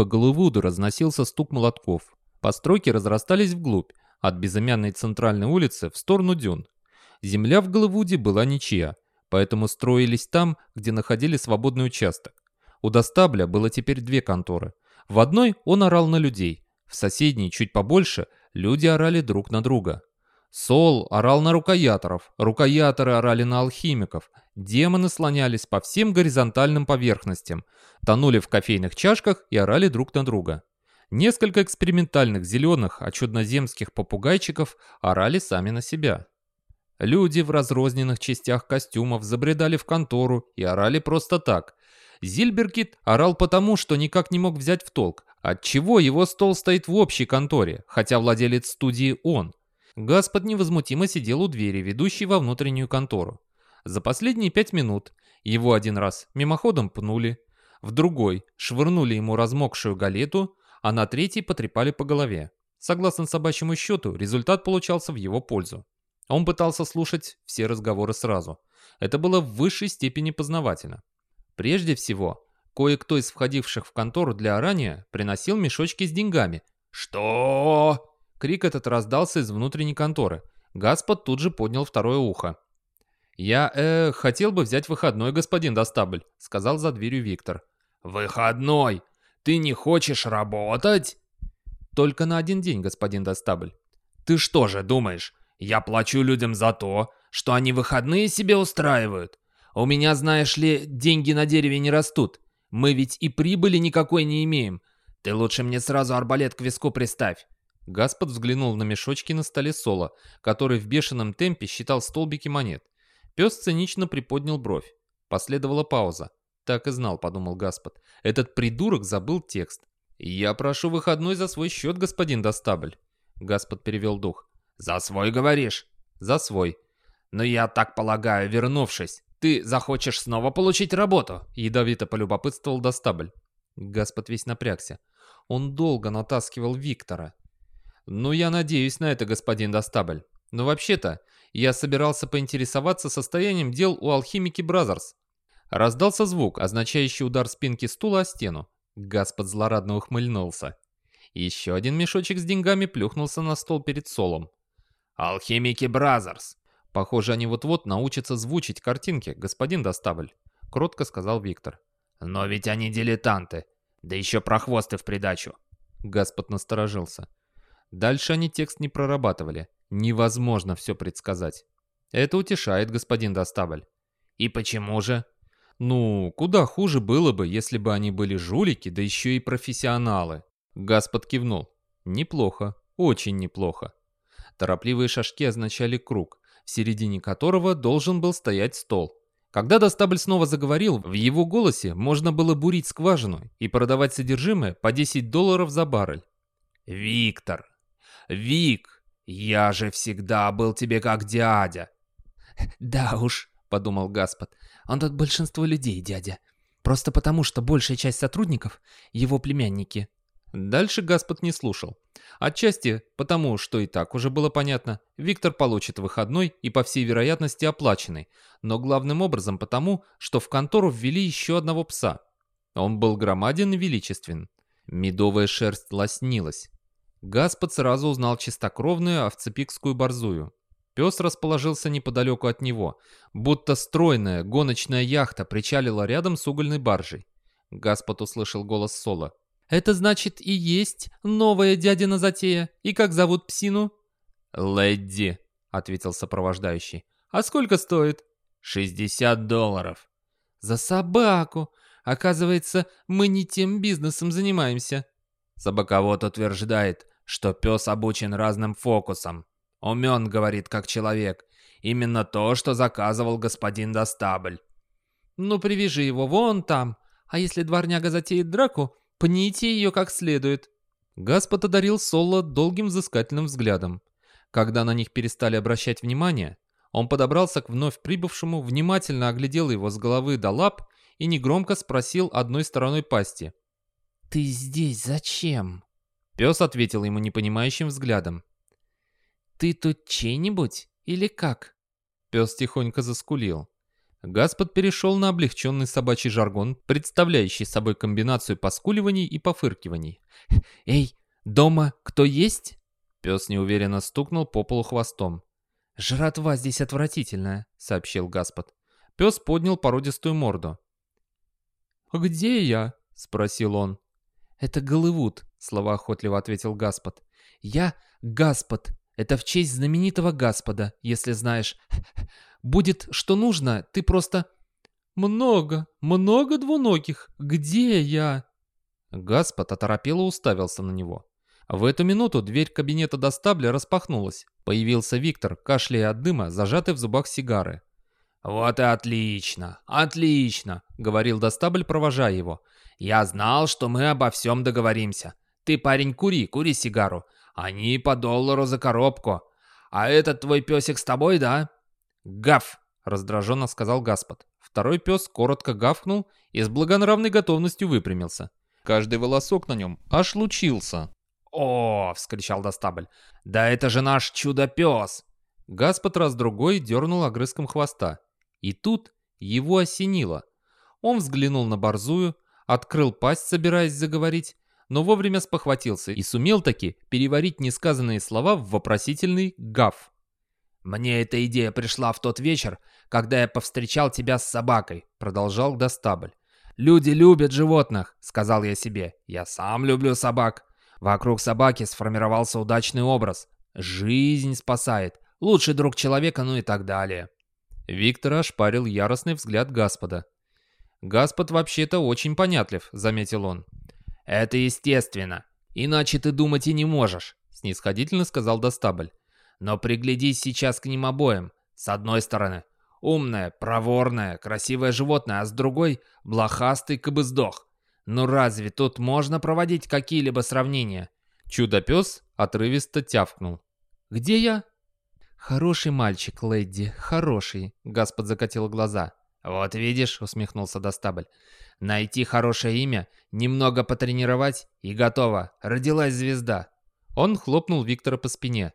По Голливуду разносился стук молотков. Постройки разрастались вглубь, от безымянной центральной улицы в сторону дюн. Земля в Голливуде была ничья, поэтому строились там, где находили свободный участок. У Достабля было теперь две конторы. В одной он орал на людей, в соседней, чуть побольше, люди орали друг на друга. Сол орал на рукояторов, рукояторы орали на алхимиков, демоны слонялись по всем горизонтальным поверхностям, тонули в кофейных чашках и орали друг на друга. Несколько экспериментальных зеленых, а чудноземских попугайчиков орали сами на себя. Люди в разрозненных частях костюмов забредали в контору и орали просто так. Зильберкит орал потому, что никак не мог взять в толк, отчего его стол стоит в общей конторе, хотя владелец студии он. Гаспод невозмутимо сидел у двери, ведущей во внутреннюю контору. За последние пять минут его один раз мимоходом пнули, в другой швырнули ему размокшую галету, а на третий потрепали по голове. Согласно собачьему счету, результат получался в его пользу. Он пытался слушать все разговоры сразу. Это было в высшей степени познавательно. Прежде всего, кое-кто из входивших в контору для орания приносил мешочки с деньгами. «Что?» Крик этот раздался из внутренней конторы. Гаспод тут же поднял второе ухо. «Я, э, хотел бы взять выходной, господин Достабль», — сказал за дверью Виктор. «Выходной? Ты не хочешь работать?» «Только на один день, господин Достабль». «Ты что же думаешь, я плачу людям за то, что они выходные себе устраивают? У меня, знаешь ли, деньги на дереве не растут. Мы ведь и прибыли никакой не имеем. Ты лучше мне сразу арбалет к виску приставь. Гаспод взглянул на мешочки на столе Соло, который в бешеном темпе считал столбики монет. Пес цинично приподнял бровь. Последовала пауза. «Так и знал», — подумал Гаспод. «Этот придурок забыл текст». «Я прошу выходной за свой счет, господин Достабль». Гаспод перевел дух. «За свой, говоришь?» «За свой». «Но я так полагаю, вернувшись, ты захочешь снова получить работу?» Ядовито полюбопытствовал Достабль. Гаспод весь напрягся. Он долго натаскивал Виктора. «Ну, я надеюсь на это, господин Достабль. Но вообще-то, я собирался поинтересоваться состоянием дел у алхимики Бразерс». Раздался звук, означающий удар спинки стула о стену. Гаспод злорадно ухмыльнулся. Еще один мешочек с деньгами плюхнулся на стол перед Солом. «Алхимики Бразерс!» «Похоже, они вот-вот научатся озвучить картинки, господин Достабль», — кротко сказал Виктор. «Но ведь они дилетанты, да еще прохвосты в придачу». Гаспод насторожился. Дальше они текст не прорабатывали. Невозможно все предсказать. Это утешает, господин Достабль. И почему же? Ну, куда хуже было бы, если бы они были жулики, да еще и профессионалы. Гаспод кивнул. Неплохо, очень неплохо. Торопливые шажки означали круг, в середине которого должен был стоять стол. Когда Достабль снова заговорил, в его голосе можно было бурить скважину и продавать содержимое по 10 долларов за баррель. «Виктор, Вик, я же всегда был тебе как дядя. Да уж, подумал Гаспод, он тут большинство людей дядя. Просто потому, что большая часть сотрудников — его племянники. Дальше Гаспод не слушал. Отчасти потому, что и так уже было понятно, Виктор получит выходной и, по всей вероятности, оплаченный, но главным образом потому, что в контору ввели еще одного пса. Он был громаден и величествен. Медовая шерсть лоснилась. Гаспод сразу узнал чистокровную овцепикскую борзую. Пес расположился неподалеку от него, будто стройная гоночная яхта причалила рядом с угольной баржей. Гаспод услышал голос Соло. «Это значит и есть новая дядина затея? И как зовут псину?» «Лэдди», — ответил сопровождающий. «А сколько стоит?» «Шестьдесят долларов». «За собаку! Оказывается, мы не тем бизнесом занимаемся». Собаковод утверждает, что пес обучен разным фокусам. Умен, говорит, как человек. Именно то, что заказывал господин Достабль. Ну, привяжи его вон там. А если дворняга затеет драку, пните ее как следует. Гаспод одарил Соло долгим взыскательным взглядом. Когда на них перестали обращать внимание, он подобрался к вновь прибывшему, внимательно оглядел его с головы до лап и негромко спросил одной стороной пасти. «Ты здесь зачем?» Пес ответил ему непонимающим взглядом. «Ты тут чей-нибудь или как?» Пес тихонько заскулил. Гаспод перешел на облегченный собачий жаргон, представляющий собой комбинацию поскуливаний и пофыркиваний. «Эй, дома кто есть?» Пес неуверенно стукнул по полу хвостом. «Жратва здесь отвратительная», — сообщил Гаспод. Пес поднял породистую морду. «Где я?» — спросил он. «Это Голливуд», — словоохотливо ответил Гаспод. «Я Гаспод. Это в честь знаменитого Гаспода, если знаешь. Будет что нужно, ты просто...» «Много, много двуногих. Где я?» Гаспод оторопело уставился на него. В эту минуту дверь кабинета Достабля распахнулась. Появился Виктор, кашляя от дыма, зажатый в зубах сигары. «Вот и отлично, отлично», — говорил Достабль, провожая его. «Я знал, что мы обо всем договоримся. Ты, парень, кури, кури сигару. Они по доллару за коробку. А этот твой песик с тобой, да?» «Гав!» — раздраженно сказал Гаспод. Второй пес коротко гавкнул и с благонравной готовностью выпрямился. Каждый волосок на нем аж лучился. «О!» — вскричал Достабль. «Да это же наш чудо-пес!» Гаспод раз-другой дернул огрызком хвоста. И тут его осенило. Он взглянул на борзую, открыл пасть, собираясь заговорить, но вовремя спохватился и сумел таки переварить несказанные слова в вопросительный «гав». «Мне эта идея пришла в тот вечер, когда я повстречал тебя с собакой», — продолжал Достабль. «Люди любят животных», — сказал я себе. «Я сам люблю собак. Вокруг собаки сформировался удачный образ. Жизнь спасает. Лучший друг человека, ну и так далее». Виктора ошпарил яростный взгляд Господа. «Господ вообще-то очень понятлив», — заметил он. «Это естественно. Иначе ты думать и не можешь», — снисходительно сказал Достабль. «Но приглядись сейчас к ним обоим. С одной стороны, умное, проворное, красивое животное, а с другой — блохастый кобыздох. Ну разве тут можно проводить какие-либо сравнения?» Чудо-пес отрывисто тявкнул. «Где я?» «Хороший мальчик, леди, хороший», — Гаспод закатил глаза. «Вот видишь», — усмехнулся Достабль, — «найти хорошее имя, немного потренировать и готово, родилась звезда». Он хлопнул Виктора по спине.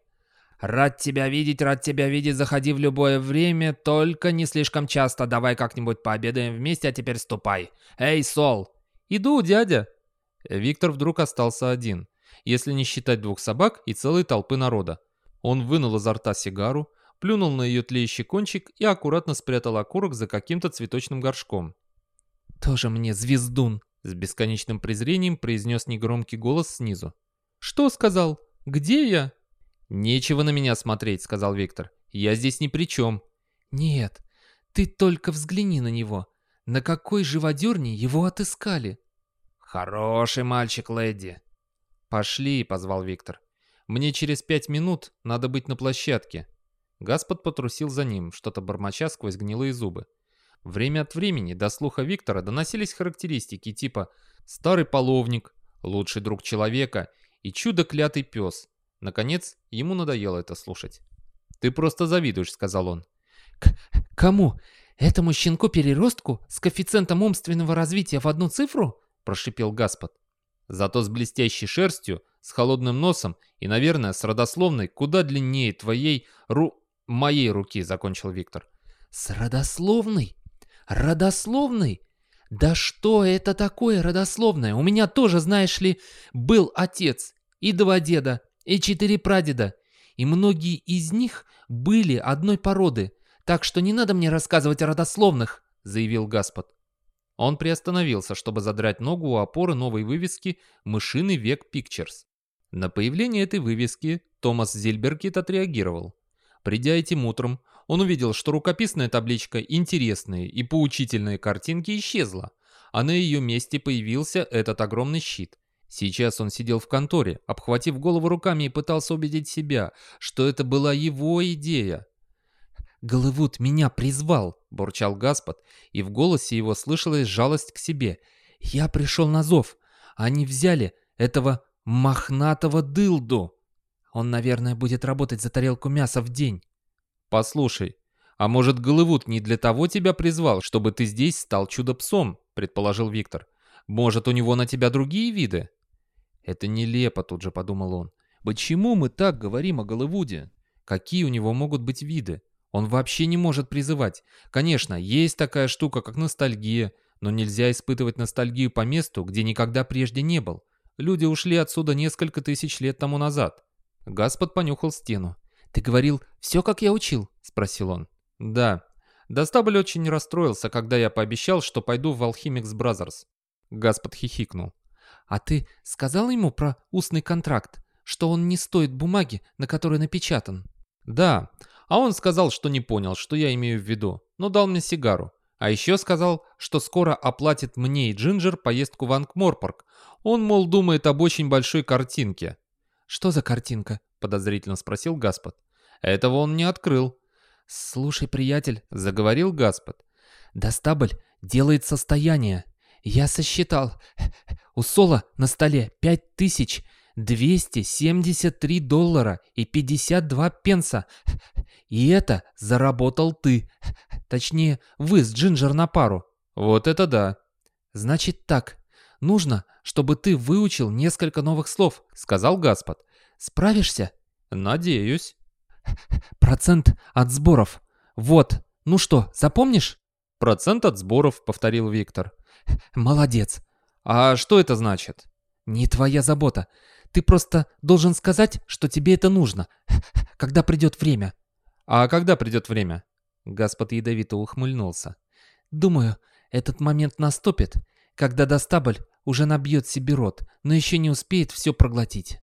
«Рад тебя видеть, рад тебя видеть, заходи в любое время, только не слишком часто, давай как-нибудь пообедаем вместе, а теперь ступай. Эй, Сол!» «Иду, дядя!» Виктор вдруг остался один, если не считать двух собак и целой толпы народа. Он вынул изо рта сигару, плюнул на ее тлеющий кончик и аккуратно спрятал окурок за каким-то цветочным горшком. «Тоже мне звездун!» — с бесконечным презрением произнес негромкий голос снизу. «Что сказал? Где я?» «Нечего на меня смотреть», — сказал Виктор. «Я здесь ни при чем». «Нет, ты только взгляни на него. На какой живодерне его отыскали?» «Хороший мальчик, леди». «Пошли», — позвал Виктор. Мне через пять минут надо быть на площадке». Гаспод потрусил за ним, что-то бормоча сквозь гнилые зубы. Время от времени до слуха Виктора доносились характеристики типа «старый половник», «лучший друг человека» и «чудо-клятый пес». Наконец, ему надоело это слушать. «Ты просто завидуешь», — сказал он. К «Кому? Этому щенку-переростку с коэффициентом умственного развития в одну цифру?» — прошипел Гаспод. Зато с блестящей шерстью, с холодным носом и, наверное, с родословной куда длиннее твоей ру... моей руки, закончил Виктор. С родословной? Родословной? Да что это такое родословное? У меня тоже, знаешь ли, был отец и два деда, и четыре прадеда. И многие из них были одной породы. Так что не надо мне рассказывать о родословных, заявил Гаспод. Он приостановился, чтобы задрать ногу у опоры новой вывески «Мышиный век Пикчерс». На появление этой вывески Томас Зильбергит отреагировал. Придя этим утром, он увидел, что рукописная табличка «Интересные» и «Поучительные картинки» исчезла, а на ее месте появился этот огромный щит. Сейчас он сидел в конторе, обхватив голову руками и пытался убедить себя, что это была его идея. «Голливуд меня призвал», — бурчал Гаспод, и в голосе его слышалась жалость к себе. «Я пришел на зов. Они взяли этого мохнатого дылду. Он, наверное, будет работать за тарелку мяса в день». «Послушай, а может, Голливуд не для того тебя призвал, чтобы ты здесь стал чудо-псом?» — предположил Виктор. «Может, у него на тебя другие виды?» «Это нелепо», — тут же подумал он. «Почему мы так говорим о Голливуде? Какие у него могут быть виды? Он вообще не может призывать. Конечно, есть такая штука, как ностальгия, но нельзя испытывать ностальгию по месту, где никогда прежде не был. Люди ушли отсюда несколько тысяч лет тому назад. Гаспод понюхал стену. «Ты говорил, все как я учил?» — спросил он. «Да. Достабль очень расстроился, когда я пообещал, что пойду в Алхимикс Бразерс». Гаспод хихикнул. «А ты сказал ему про устный контракт, что он не стоит бумаги, на которой напечатан?» «Да. А он сказал, что не понял, что я имею в виду, но дал мне сигару. А еще сказал, что скоро оплатит мне и Джинджер поездку в Анк-Морпорк. Он, мол, думает об очень большой картинке». «Что за картинка?» — подозрительно спросил Гаспод. «Этого он не открыл». «Слушай, приятель», — заговорил Гаспод. «Достабль делает состояние. Я сосчитал. У Сола на столе пять тысяч 273 доллара и 52 пенса. И это заработал ты. Точнее, вы с Джинджер на пару. Вот это да. Значит так. Нужно, чтобы ты выучил несколько новых слов, сказал Гаспод. Справишься? Надеюсь. Процент от сборов. Вот. Ну что, запомнишь? Процент от сборов, повторил Виктор. Молодец. А что это значит? Не твоя забота. Ты просто должен сказать, что тебе это нужно, когда придет время». «А когда придет время?» Господ ядовито ухмыльнулся. «Думаю, этот момент наступит, когда Достабль уже набьет себе рот, но еще не успеет все проглотить».